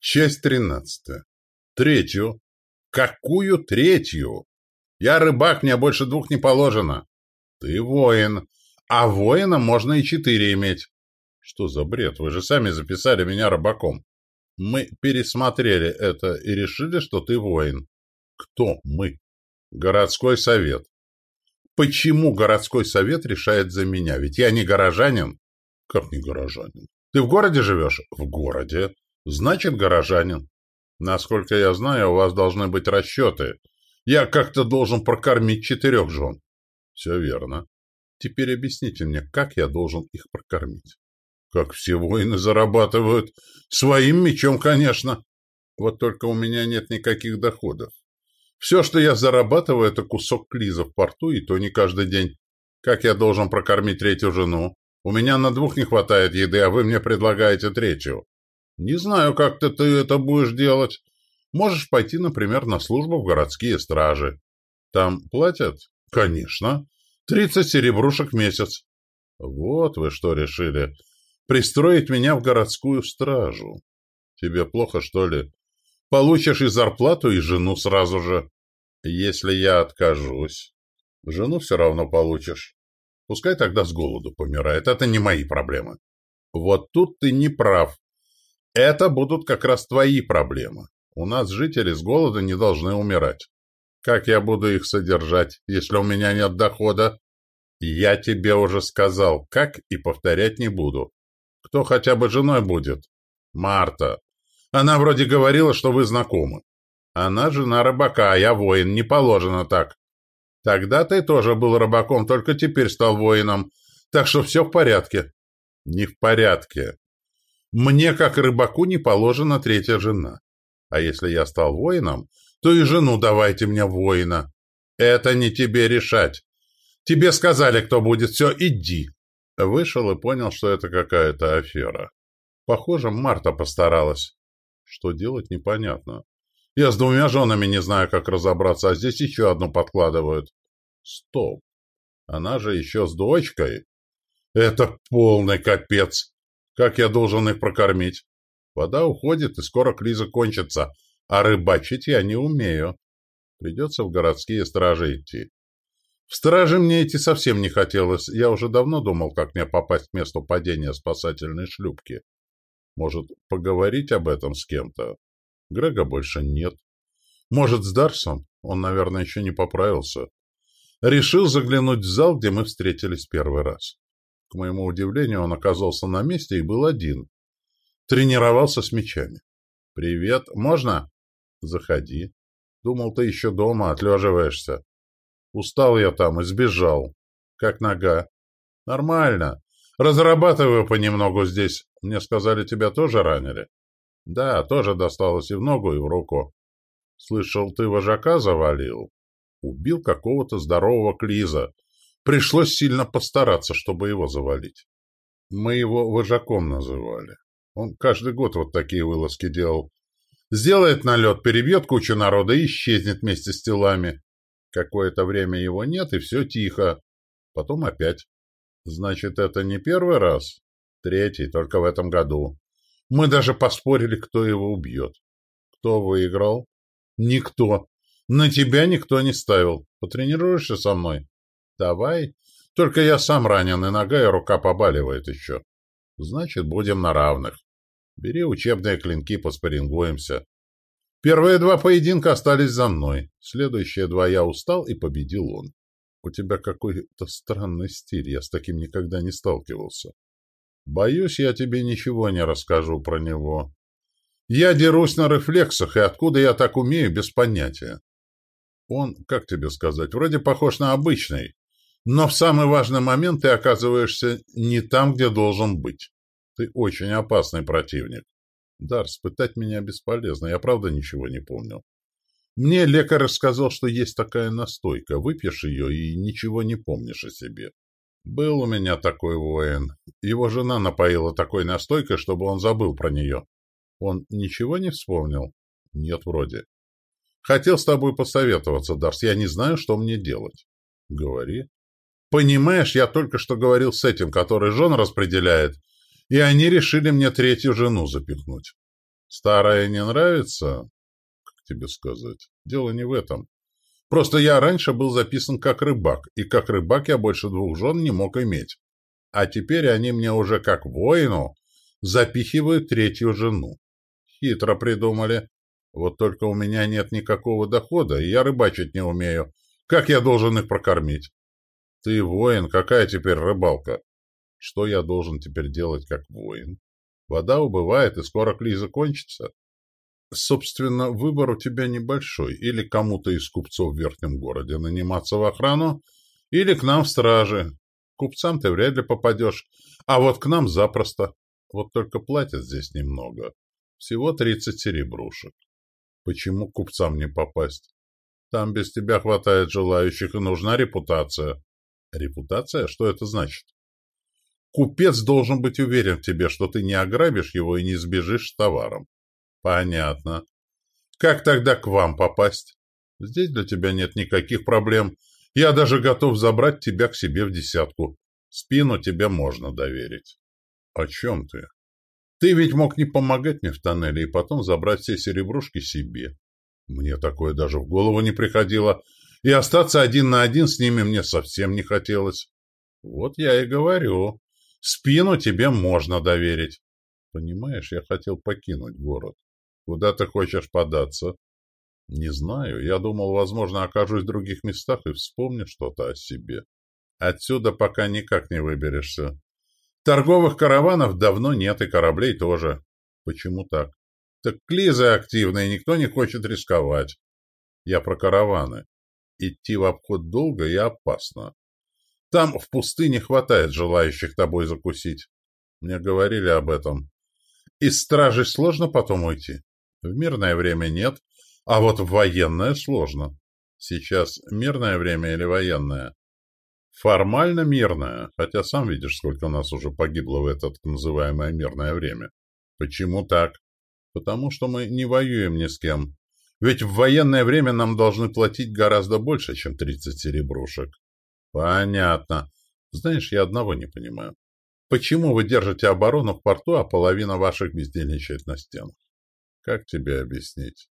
Часть тринадцатая. Третью. Какую третью? Я рыбак, мне больше двух не положено. Ты воин. А воина можно и четыре иметь. Что за бред? Вы же сами записали меня рыбаком. Мы пересмотрели это и решили, что ты воин. Кто мы? Городской совет. Почему городской совет решает за меня? Ведь я не горожанин. Как не горожанин? Ты в городе живешь? В городе. Значит, горожанин. Насколько я знаю, у вас должны быть расчеты. Я как-то должен прокормить четырех жен. Все верно. Теперь объясните мне, как я должен их прокормить? Как все воины зарабатывают. Своим мечом, конечно. Вот только у меня нет никаких доходов. Все, что я зарабатываю, это кусок клиза в порту, и то не каждый день. Как я должен прокормить третью жену? У меня на двух не хватает еды, а вы мне предлагаете третью. Не знаю, как ты, ты это будешь делать. Можешь пойти, например, на службу в городские стражи. Там платят? Конечно. Тридцать серебрушек в месяц. Вот вы что решили. Пристроить меня в городскую стражу. Тебе плохо, что ли? Получишь и зарплату, и жену сразу же. Если я откажусь, жену все равно получишь. Пускай тогда с голоду помирает. Это не мои проблемы. Вот тут ты не прав. Это будут как раз твои проблемы. У нас жители с голода не должны умирать. Как я буду их содержать, если у меня нет дохода? Я тебе уже сказал, как, и повторять не буду. Кто хотя бы женой будет? Марта. Она вроде говорила, что вы знакомы. Она жена рыбака, а я воин, не положено так. Тогда ты тоже был рыбаком, только теперь стал воином. Так что все в порядке. Не в порядке. Мне, как рыбаку, не положена третья жена. А если я стал воином, то и жену давайте мне воина. Это не тебе решать. Тебе сказали, кто будет, все, иди. Вышел и понял, что это какая-то афера. Похоже, Марта постаралась. Что делать, непонятно. Я с двумя женами не знаю, как разобраться, а здесь еще одну подкладывают. Стоп. Она же еще с дочкой. Это полный капец. Как я должен их прокормить? Вода уходит, и скоро криза кончится, а рыбачить я не умею. Придется в городские стражи идти. В стражи мне идти совсем не хотелось. Я уже давно думал, как мне попасть к месту падения спасательной шлюпки. Может, поговорить об этом с кем-то? Грега больше нет. Может, с Дарсом? Он, наверное, еще не поправился. Решил заглянуть в зал, где мы встретились первый раз. К моему удивлению, он оказался на месте и был один. Тренировался с мечами. «Привет. Можно?» «Заходи. Думал, ты еще дома, отлеживаешься. Устал я там и сбежал. Как нога?» «Нормально. Разрабатываю понемногу здесь. Мне сказали, тебя тоже ранили?» «Да, тоже досталось и в ногу, и в руку. Слышал, ты вожака завалил?» «Убил какого-то здорового Клиза. Пришлось сильно постараться, чтобы его завалить. Мы его вожаком называли. Он каждый год вот такие вылазки делал. Сделает налет, перебьет кучу народа и исчезнет вместе с телами. Какое-то время его нет, и все тихо. Потом опять. Значит, это не первый раз? Третий, только в этом году. Мы даже поспорили, кто его убьет. Кто выиграл? Никто. На тебя никто не ставил. Потренируешься со мной? Давай. Только я сам ранен, и нога, и рука побаливает еще. Значит, будем на равных. Бери учебные клинки, поспорингуемся. Первые два поединка остались за мной. Следующие два я устал, и победил он. У тебя какой-то странный стиль, я с таким никогда не сталкивался. Боюсь, я тебе ничего не расскажу про него. Я дерусь на рефлексах, и откуда я так умею, без понятия. Он, как тебе сказать, вроде похож на обычный, но в самый важный момент ты оказываешься не там, где должен быть. Ты очень опасный противник. Дар, спытать меня бесполезно, я правда ничего не помню. Мне лекарь сказал, что есть такая настойка. Выпьешь ее и ничего не помнишь о себе. Был у меня такой воин. Его жена напоила такой настойкой, чтобы он забыл про нее. Он ничего не вспомнил? Нет, вроде. Хотел с тобой посоветоваться, Дарс. Я не знаю, что мне делать. Говори. Понимаешь, я только что говорил с этим, который жен распределяет, и они решили мне третью жену запихнуть. Старое не нравится? Как тебе сказать? Дело не в этом. Просто я раньше был записан как рыбак, и как рыбак я больше двух жен не мог иметь. А теперь они мне уже как воину запихивают третью жену. Хитро придумали. Вот только у меня нет никакого дохода, и я рыбачить не умею. Как я должен их прокормить? Ты воин, какая теперь рыбалка? Что я должен теперь делать как воин? Вода убывает, и скоро клей закончится. Собственно, выбор у тебя небольшой. Или кому-то из купцов в верхнем городе наниматься в охрану, или к нам в стражи. Купцам ты вряд ли попадешь, а вот к нам запросто. Вот только платят здесь немного. Всего тридцать серебрушек. Почему купцам не попасть? Там без тебя хватает желающих, и нужна репутация. Репутация? Что это значит? Купец должен быть уверен в тебе, что ты не ограбишь его и не сбежишь с товаром. Понятно. Как тогда к вам попасть? Здесь для тебя нет никаких проблем. Я даже готов забрать тебя к себе в десятку. Спину тебе можно доверить. О чем ты? Ты ведь мог не помогать мне в тоннеле и потом забрать все серебрушки себе. Мне такое даже в голову не приходило. И остаться один на один с ними мне совсем не хотелось. Вот я и говорю. Спину тебе можно доверить. Понимаешь, я хотел покинуть город. Куда ты хочешь податься? Не знаю. Я думал, возможно, окажусь в других местах и вспомню что-то о себе. Отсюда пока никак не выберешься. Торговых караванов давно нет, и кораблей тоже. Почему так? Так клизы активные, никто не хочет рисковать. Я про караваны. Идти в обход долго и опасно. Там в пустыне хватает желающих тобой закусить. Мне говорили об этом. Из стражи сложно потом уйти? В мирное время нет, а вот в военное сложно. Сейчас мирное время или военное? Формально мирное, хотя сам видишь, сколько нас уже погибло в это так называемое мирное время. Почему так? Потому что мы не воюем ни с кем. Ведь в военное время нам должны платить гораздо больше, чем 30 серебрушек. Понятно. Знаешь, я одного не понимаю. Почему вы держите оборону в порту, а половина ваших бездельничает на стенах? Как тебе объяснить?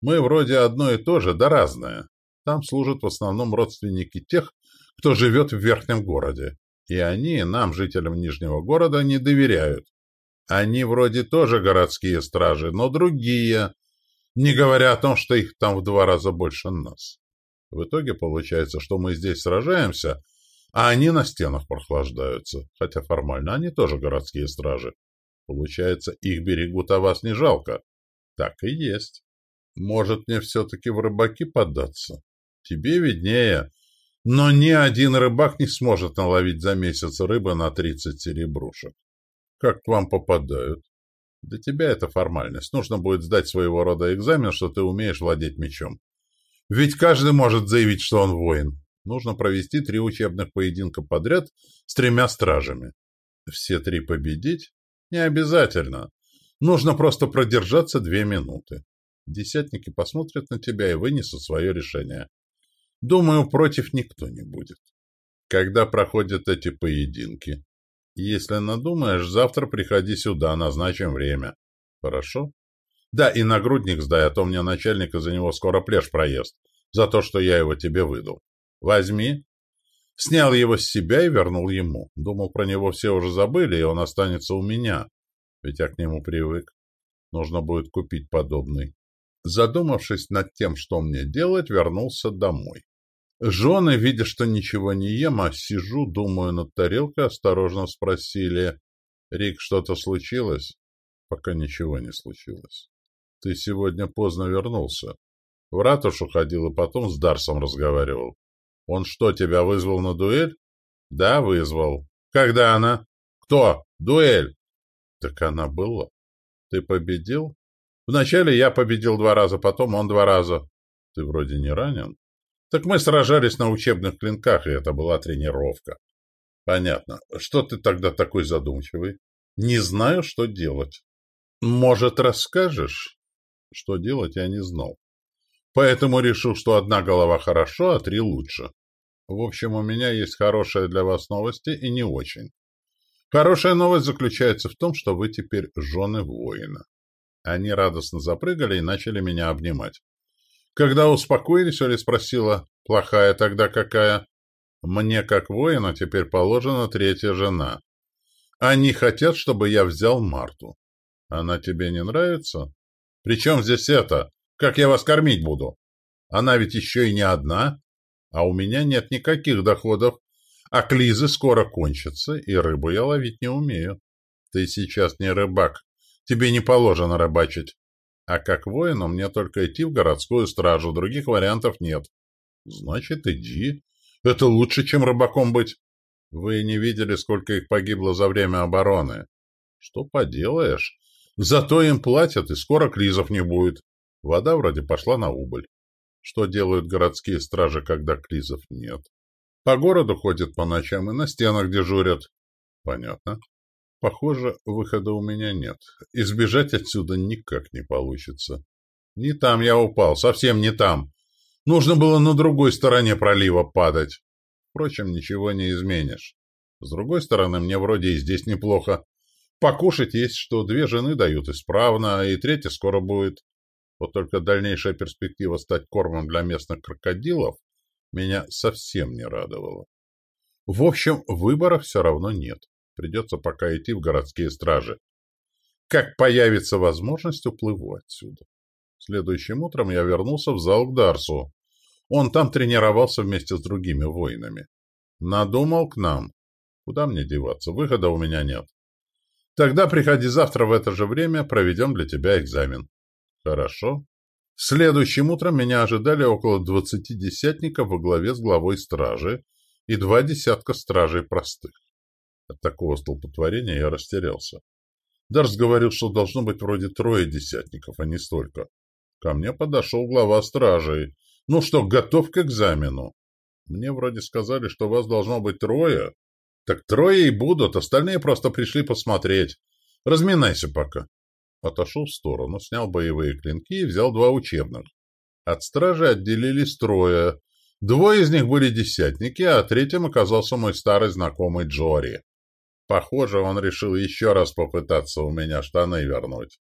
Мы вроде одно и то же, да разное. Там служат в основном родственники тех, кто живет в верхнем городе. И они, нам, жителям Нижнего города, не доверяют. Они вроде тоже городские стражи, но другие, не говоря о том, что их там в два раза больше нас. В итоге получается, что мы здесь сражаемся, а они на стенах прохлаждаются, хотя формально они тоже городские стражи. Получается, их берегут, а вас не жалко. Так и есть. Может, мне все-таки в рыбаки податься? Тебе виднее. Но ни один рыбак не сможет наловить за месяц рыбы на 30 серебрушек. Как к вам попадают? Для тебя это формальность. Нужно будет сдать своего рода экзамен, что ты умеешь владеть мечом. Ведь каждый может заявить, что он воин. Нужно провести три учебных поединка подряд с тремя стражами. Все три победить? Не обязательно. Нужно просто продержаться две минуты. Десятники посмотрят на тебя и вынесут свое решение. Думаю, против никто не будет. Когда проходят эти поединки? Если надумаешь, завтра приходи сюда, назначим время. Хорошо? Да, и нагрудник сдай, а то мне начальник из-за него скоро плешь проест. За то, что я его тебе выдал. Возьми. Снял его с себя и вернул ему. Думал, про него все уже забыли, и он останется у меня. Ведь я к нему привык. Нужно будет купить подобный. Задумавшись над тем, что мне делать, вернулся домой. Жены, видя, что ничего не ем, а сижу, думаю над тарелкой, осторожно спросили, «Рик, что-то случилось?» Пока ничего не случилось. «Ты сегодня поздно вернулся. В ратушу ходил и потом с Дарсом разговаривал. Он что, тебя вызвал на дуэль?» «Да, вызвал. Когда она?» «Кто? Дуэль?» «Так она была. Ты победил?» «Вначале я победил два раза, потом он два раза. Ты вроде не ранен?» Так мы сражались на учебных клинках, и это была тренировка. Понятно. Что ты тогда такой задумчивый? Не знаю, что делать. Может, расскажешь? Что делать, я не знал. Поэтому решил, что одна голова хорошо, а три лучше. В общем, у меня есть хорошая для вас новости и не очень. Хорошая новость заключается в том, что вы теперь жены воина. Они радостно запрыгали и начали меня обнимать. Когда успокоились, Оля спросила, плохая тогда какая? Мне, как воину, теперь положена третья жена. Они хотят, чтобы я взял Марту. Она тебе не нравится? Причем здесь это? Как я вас кормить буду? Она ведь еще и не одна, а у меня нет никаких доходов, а клизы скоро кончатся, и рыбу я ловить не умею. Ты сейчас не рыбак, тебе не положено рыбачить. А как воину мне только идти в городскую стражу, других вариантов нет. Значит, иди. Это лучше, чем рыбаком быть. Вы не видели, сколько их погибло за время обороны. Что поделаешь? Зато им платят, и скоро кризов не будет. Вода вроде пошла на убыль. Что делают городские стражи, когда кризов нет? По городу ходят по ночам и на стенах дежурят. Понятно. Похоже, выхода у меня нет. Избежать отсюда никак не получится. Не там я упал, совсем не там. Нужно было на другой стороне пролива падать. Впрочем, ничего не изменишь. С другой стороны, мне вроде и здесь неплохо. Покушать есть, что две жены дают исправно, и третья скоро будет. Вот только дальнейшая перспектива стать кормом для местных крокодилов меня совсем не радовала. В общем, выбора все равно нет. Придется пока идти в городские стражи. Как появится возможность, уплыву отсюда. Следующим утром я вернулся в зал к Дарсу. Он там тренировался вместе с другими воинами. Надумал к нам. Куда мне деваться? Выхода у меня нет. Тогда приходи завтра в это же время, проведем для тебя экзамен. Хорошо. Следующим утром меня ожидали около двадцати десятников во главе с главой стражи и два десятка стражей простых. От такого столпотворения я растерялся. Дарс говорил, что должно быть вроде трое десятников, а не столько. Ко мне подошел глава стражей. Ну что, готов к экзамену? Мне вроде сказали, что вас должно быть трое. Так трое и будут, остальные просто пришли посмотреть. Разминайся пока. Отошел в сторону, снял боевые клинки и взял два учебных. От стражи отделились трое. Двое из них были десятники, а третьим оказался мой старый знакомый Джори. Похоже, он решил еще раз попытаться у меня штаны вернуть.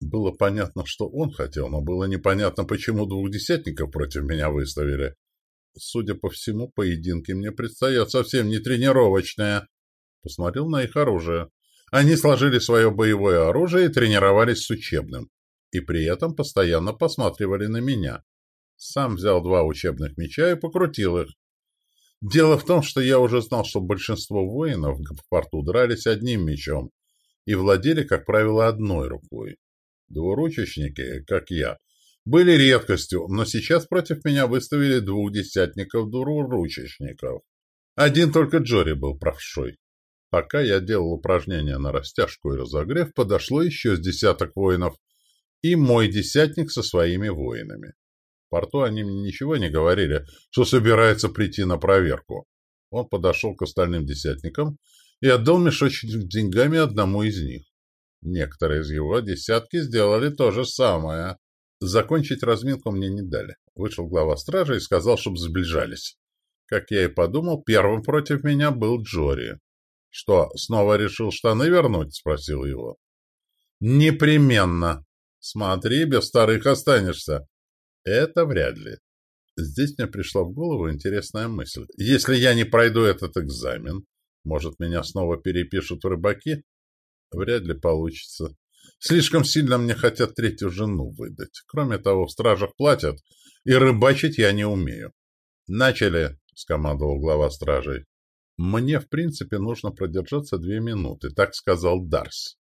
Было понятно, что он хотел, но было непонятно, почему двух десятников против меня выставили. Судя по всему, поединки мне предстоят совсем не тренировочные. Посмотрел на их оружие. Они сложили свое боевое оружие и тренировались с учебным. И при этом постоянно посматривали на меня. Сам взял два учебных меча и покрутил их. Дело в том, что я уже знал, что большинство воинов в порту дрались одним мечом и владели, как правило, одной рукой. Двуручечники, как я, были редкостью, но сейчас против меня выставили двух десятников двуручечников. Один только Джори был правшой. Пока я делал упражнения на растяжку и разогрев, подошло еще с десяток воинов, и мой десятник со своими воинами. Порту они мне ничего не говорили, что собирается прийти на проверку. Он подошел к остальным десятникам и отдал мешочек деньгами одному из них. Некоторые из его десятки сделали то же самое. Закончить разминку мне не дали. Вышел глава стражи и сказал, чтобы сближались. Как я и подумал, первым против меня был Джори. «Что, снова решил штаны вернуть?» — спросил его. «Непременно. Смотри, без старых останешься». «Это вряд ли». Здесь мне пришла в голову интересная мысль. «Если я не пройду этот экзамен, может, меня снова перепишут в рыбаки?» «Вряд ли получится. Слишком сильно мне хотят третью жену выдать. Кроме того, в стражах платят, и рыбачить я не умею». «Начали!» — скомандовал глава стражей. Мне, в принципе, нужно продержаться две минуты, так сказал Дарс.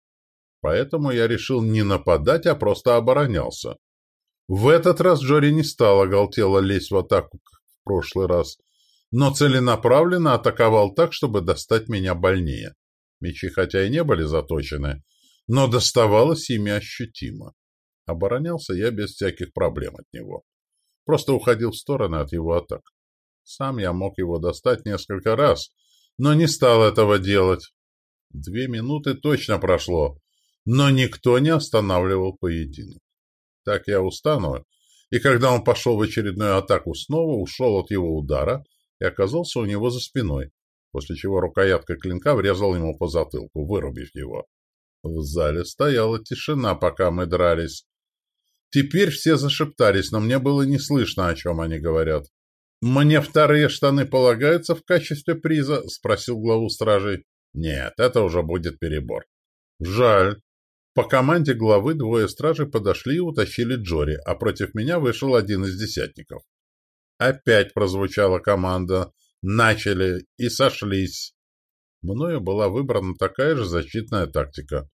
Поэтому я решил не нападать, а просто оборонялся. В этот раз Джори не стал оголтело лезть в атаку, как в прошлый раз, но целенаправленно атаковал так, чтобы достать меня больнее. Мечи хотя и не были заточены, но доставалось ими ощутимо. Оборонялся я без всяких проблем от него. Просто уходил в стороны от его атак. Сам я мог его достать несколько раз, но не стал этого делать. Две минуты точно прошло, но никто не останавливал поединок. Так я устану, и когда он пошел в очередную атаку снова, ушел от его удара и оказался у него за спиной, после чего рукояткой клинка врезал ему по затылку, вырубив его. В зале стояла тишина, пока мы дрались. Теперь все зашептались, но мне было не слышно, о чем они говорят. «Мне вторые штаны полагаются в качестве приза?» — спросил главу стражей. «Нет, это уже будет перебор». «Жаль». По команде главы двое стражей подошли и утащили Джори, а против меня вышел один из десятников. Опять прозвучала команда. Начали и сошлись. Мною была выбрана такая же защитная тактика.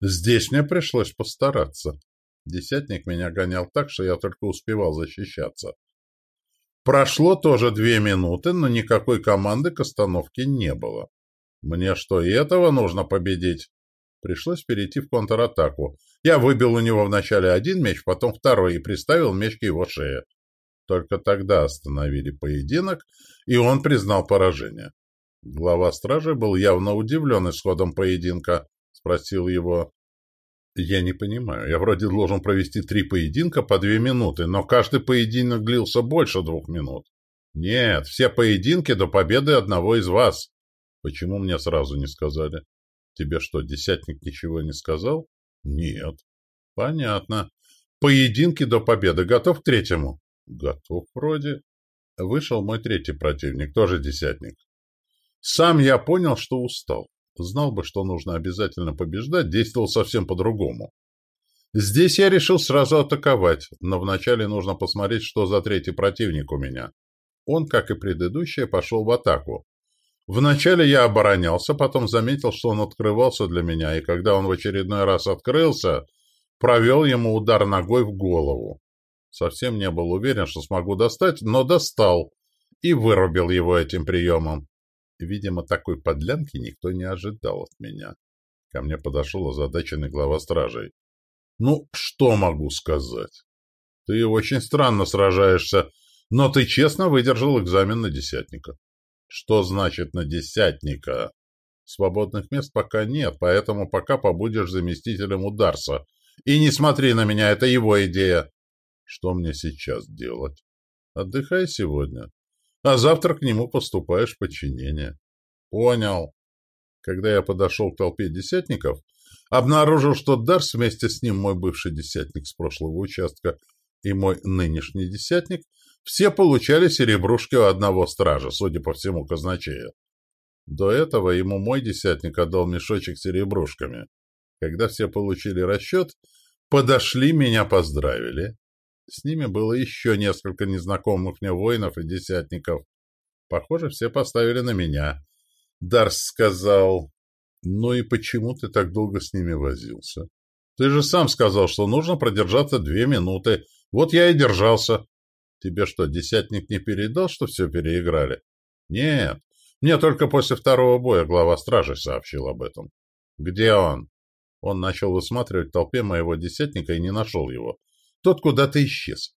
Здесь мне пришлось постараться. Десятник меня гонял так, что я только успевал защищаться. Прошло тоже две минуты, но никакой команды к остановке не было. Мне что, и этого нужно победить? Пришлось перейти в контратаку. Я выбил у него вначале один меч, потом второй и приставил меч к его шее. Только тогда остановили поединок, и он признал поражение. Глава стражи был явно удивлен исходом поединка. Спросил его, я не понимаю. Я вроде должен провести три поединка по две минуты, но каждый поединок длился больше двух минут. Нет, все поединки до победы одного из вас. Почему мне сразу не сказали? Тебе что, десятник ничего не сказал? Нет. Понятно. Поединки до победы. Готов к третьему? Готов вроде. Вышел мой третий противник, тоже десятник. Сам я понял, что устал. Знал бы, что нужно обязательно побеждать, действовал совсем по-другому. Здесь я решил сразу атаковать, но вначале нужно посмотреть, что за третий противник у меня. Он, как и предыдущие, пошел в атаку. Вначале я оборонялся, потом заметил, что он открывался для меня, и когда он в очередной раз открылся, провел ему удар ногой в голову. Совсем не был уверен, что смогу достать, но достал и вырубил его этим приемом. Видимо, такой подлянки никто не ожидал от меня. Ко мне подошел озадаченный глава стражей. «Ну, что могу сказать? Ты очень странно сражаешься, но ты честно выдержал экзамен на десятника». «Что значит на десятника?» «Свободных мест пока нет, поэтому пока побудешь заместителем у Дарса. И не смотри на меня, это его идея». «Что мне сейчас делать?» «Отдыхай сегодня а завтра к нему поступаешь подчинение. Понял. Когда я подошел к толпе десятников, обнаружил, что Дарс вместе с ним мой бывший десятник с прошлого участка и мой нынешний десятник все получали серебрушки у одного стража, судя по всему, казначея. До этого ему мой десятник отдал мешочек серебрушками. Когда все получили расчет, подошли, меня поздравили. С ними было еще несколько незнакомых мне воинов и десятников. Похоже, все поставили на меня. Дарс сказал, «Ну и почему ты так долго с ними возился? Ты же сам сказал, что нужно продержаться две минуты. Вот я и держался». «Тебе что, десятник не передал, что все переиграли?» «Нет, мне только после второго боя глава стражи сообщил об этом». «Где он?» Он начал высматривать в толпе моего десятника и не нашел его. Тот куда-то исчез.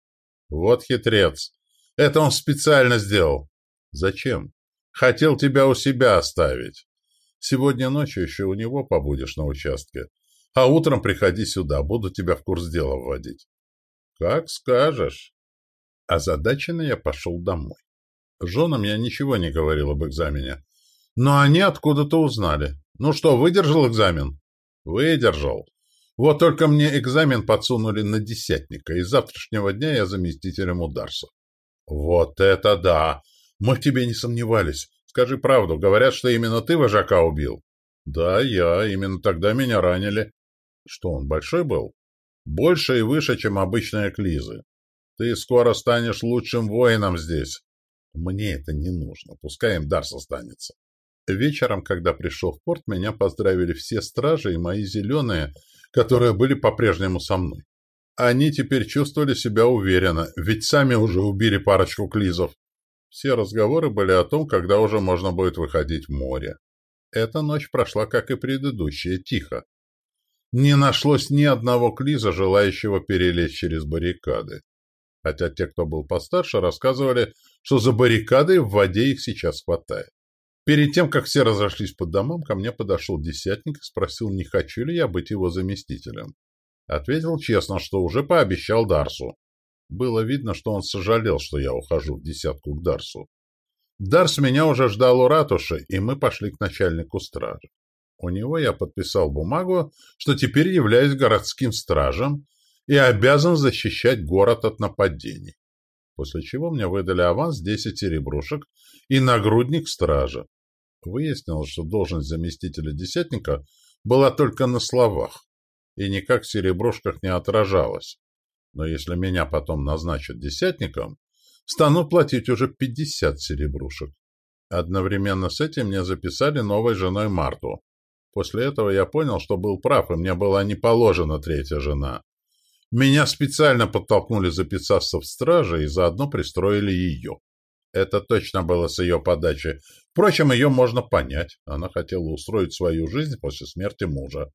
Вот хитрец. Это он специально сделал. Зачем? Хотел тебя у себя оставить. Сегодня ночью еще у него побудешь на участке. А утром приходи сюда, буду тебя в курс дела вводить. Как скажешь. Озадаченно я пошел домой. Женам я ничего не говорил об экзамене. Но они откуда-то узнали. Ну что, выдержал экзамен? Выдержал. Вот только мне экзамен подсунули на десятника, и с завтрашнего дня я заместителем у Дарса. Вот это да! Мы в тебе не сомневались. Скажи правду, говорят, что именно ты вожака убил. Да, я. Именно тогда меня ранили. Что, он большой был? Больше и выше, чем обычные клизы. Ты скоро станешь лучшим воином здесь. Мне это не нужно. Пускай им Дарс останется. Вечером, когда пришел в порт, меня поздравили все стражи и мои зеленые, которые были по-прежнему со мной. Они теперь чувствовали себя уверенно, ведь сами уже убили парочку клизов. Все разговоры были о том, когда уже можно будет выходить в море. Эта ночь прошла, как и предыдущая, тихо. Не нашлось ни одного клиза, желающего перелезть через баррикады. Хотя те, кто был постарше, рассказывали, что за баррикадой в воде их сейчас хватает. Перед тем, как все разошлись по домам, ко мне подошел десятник и спросил, не хочу ли я быть его заместителем. Ответил честно, что уже пообещал Дарсу. Было видно, что он сожалел, что я ухожу в десятку к Дарсу. Дарс меня уже ждал у ратуши, и мы пошли к начальнику стражи. У него я подписал бумагу, что теперь являюсь городским стражем и обязан защищать город от нападений. После чего мне выдали аванс 10 серебрушек и нагрудник стража. Выяснилось, что должность заместителя десятника была только на словах и никак в серебрушках не отражалась. Но если меня потом назначат десятником, стану платить уже 50 серебрушек. Одновременно с этим мне записали новой женой Марту. После этого я понял, что был прав, и мне была не положена третья жена. Меня специально подтолкнули записаться в страже и заодно пристроили ее. Это точно было с ее подачи. Впрочем, ее можно понять. Она хотела устроить свою жизнь после смерти мужа.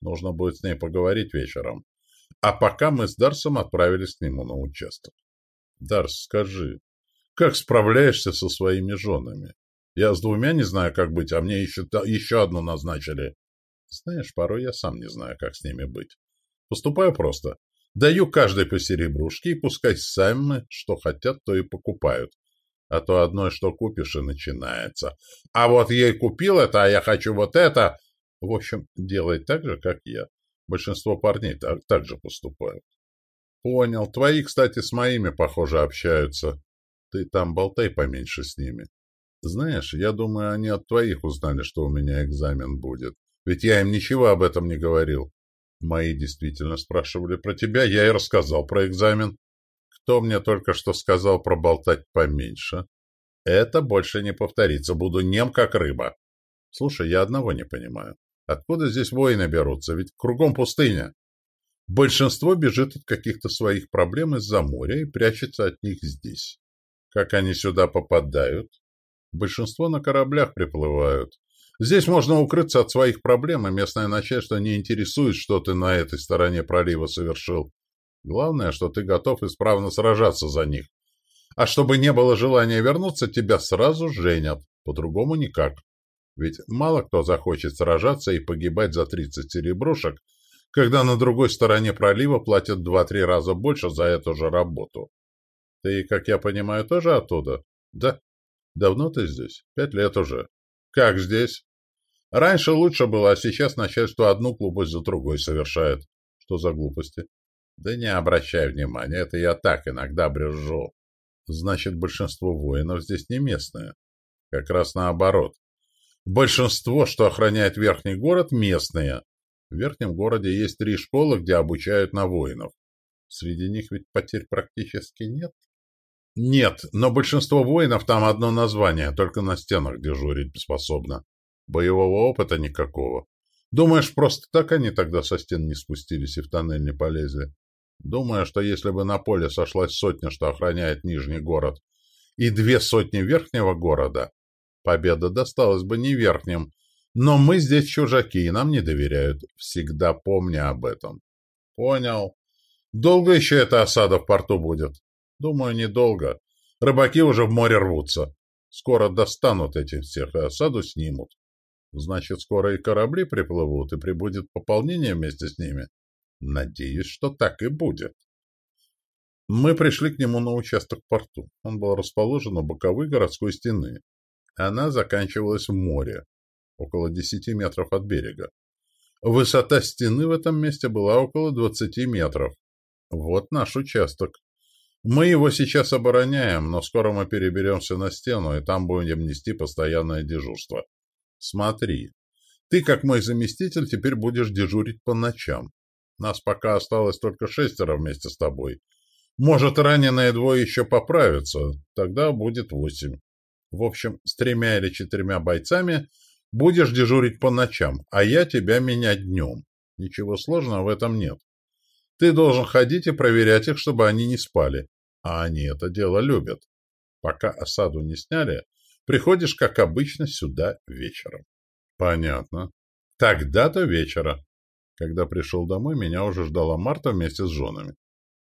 Нужно будет с ней поговорить вечером. А пока мы с Дарсом отправились к нему на участок. Дарс, скажи, как справляешься со своими женами? Я с двумя не знаю, как быть, а мне еще, еще одну назначили. Знаешь, порой я сам не знаю, как с ними быть. Поступаю просто. Даю каждой по серебрушке, и пускай сами, что хотят, то и покупают. А то одно, что купишь, и начинается. А вот ей купил это, а я хочу вот это. В общем, делай так же, как я. Большинство парней так, так же поступают. Понял. Твои, кстати, с моими, похоже, общаются. Ты там болтай поменьше с ними. Знаешь, я думаю, они от твоих узнали, что у меня экзамен будет. Ведь я им ничего об этом не говорил. Мои действительно спрашивали про тебя, я и рассказал про экзамен. Кто мне только что сказал проболтать поменьше? Это больше не повторится, буду нем как рыба. Слушай, я одного не понимаю. Откуда здесь воины берутся? Ведь кругом пустыня. Большинство бежит от каких-то своих проблем из-за моря и прячется от них здесь. Как они сюда попадают? Большинство на кораблях приплывают. Здесь можно укрыться от своих проблем, и местное начальство не интересует, что ты на этой стороне пролива совершил. Главное, что ты готов исправно сражаться за них. А чтобы не было желания вернуться, тебя сразу женят. По-другому никак. Ведь мало кто захочет сражаться и погибать за 30 серебрушек, когда на другой стороне пролива платят два-три раза больше за эту же работу. Ты, как я понимаю, тоже оттуда? Да. Давно ты здесь? Пять лет уже. Как здесь? Раньше лучше было, а сейчас начальство одну глупость за другой совершает. Что за глупости? Да не обращай внимания, это я так иногда брюзжу. Значит, большинство воинов здесь не местные. Как раз наоборот. Большинство, что охраняет верхний город, местные. В верхнем городе есть три школы, где обучают на воинов. Среди них ведь потерь практически нет. Нет, но большинство воинов там одно название, только на стенах дежурить способно. Боевого опыта никакого. Думаешь, просто так они тогда со стен не спустились и в тоннель не полезли? Думаю, что если бы на поле сошлась сотня, что охраняет Нижний город, и две сотни Верхнего города, победа досталась бы не Верхним. Но мы здесь чужаки, и нам не доверяют. Всегда помни об этом. Понял. Долго еще эта осада в порту будет? Думаю, недолго. Рыбаки уже в море рвутся. Скоро достанут этих всех и осаду снимут. Значит, скоро и корабли приплывут, и прибудет пополнение вместе с ними. Надеюсь, что так и будет. Мы пришли к нему на участок порту. Он был расположен у боковой городской стены. Она заканчивалась в море, около десяти метров от берега. Высота стены в этом месте была около двадцати метров. Вот наш участок. Мы его сейчас обороняем, но скоро мы переберемся на стену, и там будем нести постоянное дежурство. Смотри, ты, как мой заместитель, теперь будешь дежурить по ночам. Нас пока осталось только шестеро вместе с тобой. Может, раненые двое еще поправятся, тогда будет восемь. В общем, с тремя или четырьмя бойцами будешь дежурить по ночам, а я тебя менять днем. Ничего сложного в этом нет. Ты должен ходить и проверять их, чтобы они не спали. А они это дело любят. Пока осаду не сняли, приходишь, как обычно, сюда вечером. Понятно. Тогда-то вечера. Когда пришел домой, меня уже ждала Марта вместе с женами.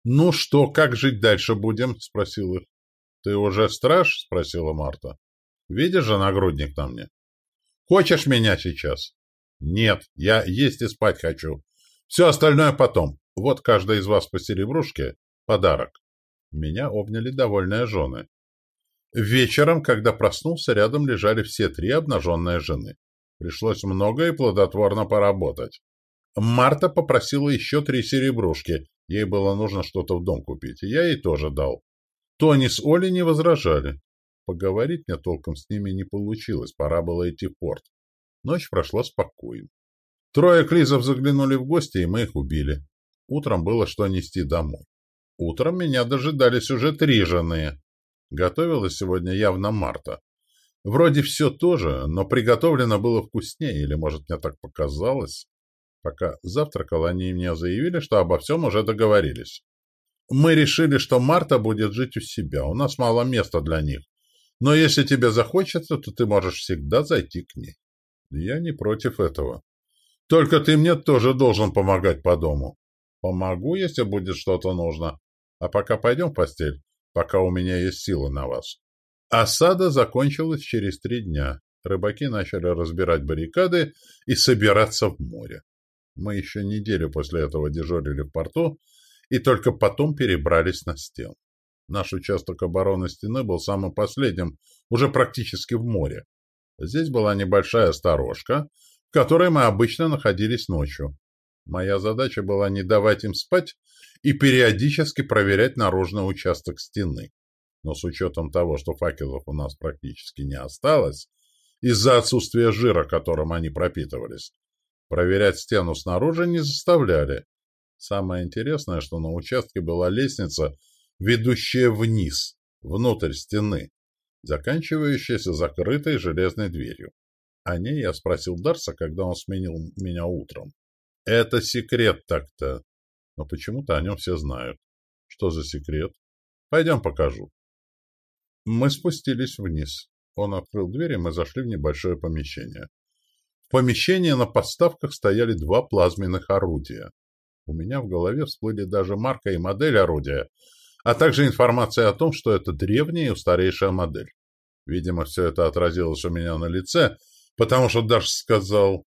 «Ну что, как жить дальше будем?» — спросил их. «Ты уже страж?» — спросила Марта. «Видишь же нагрудник на мне?» «Хочешь меня сейчас?» «Нет, я есть и спать хочу. Все остальное потом. Вот каждая из вас по серебрушке — подарок». Меня обняли довольные жены. Вечером, когда проснулся, рядом лежали все три обнаженные жены. Пришлось много и плодотворно поработать. Марта попросила еще три серебрушки. Ей было нужно что-то в дом купить, я ей тоже дал. Тони с Олей не возражали. Поговорить мне толком с ними не получилось, пора было идти в порт. Ночь прошла спокойно. Трое клизов заглянули в гости, и мы их убили. Утром было что нести домой. Утром меня дожидались уже три жены. Готовилась сегодня явно Марта. Вроде все то же, но приготовлено было вкуснее, или, может, мне так показалось. Пока завтракал, они мне заявили, что обо всем уже договорились. Мы решили, что Марта будет жить у себя, у нас мало места для них. Но если тебе захочется, то ты можешь всегда зайти к ней. Я не против этого. Только ты мне тоже должен помогать по дому. Помогу, если будет что-то нужно. А пока пойдем в постель, пока у меня есть силы на вас. Осада закончилась через три дня. Рыбаки начали разбирать баррикады и собираться в море. Мы еще неделю после этого дежурили в порту и только потом перебрались на стену. Наш участок обороны стены был самым последним, уже практически в море. Здесь была небольшая сторожка, в которой мы обычно находились ночью. Моя задача была не давать им спать и периодически проверять наружный участок стены но с учетом того, что факелов у нас практически не осталось, из-за отсутствия жира, которым они пропитывались, проверять стену снаружи не заставляли. Самое интересное, что на участке была лестница, ведущая вниз, внутрь стены, заканчивающаяся закрытой железной дверью. О ней я спросил Дарса, когда он сменил меня утром. Это секрет так-то. Но почему-то о нем все знают. Что за секрет? Пойдем покажу. Мы спустились вниз. Он открыл дверь, и мы зашли в небольшое помещение. В помещении на подставках стояли два плазменных орудия. У меня в голове всплыли даже марка и модель орудия, а также информация о том, что это древняя и устарейшая модель. Видимо, все это отразилось у меня на лице, потому что даже сказал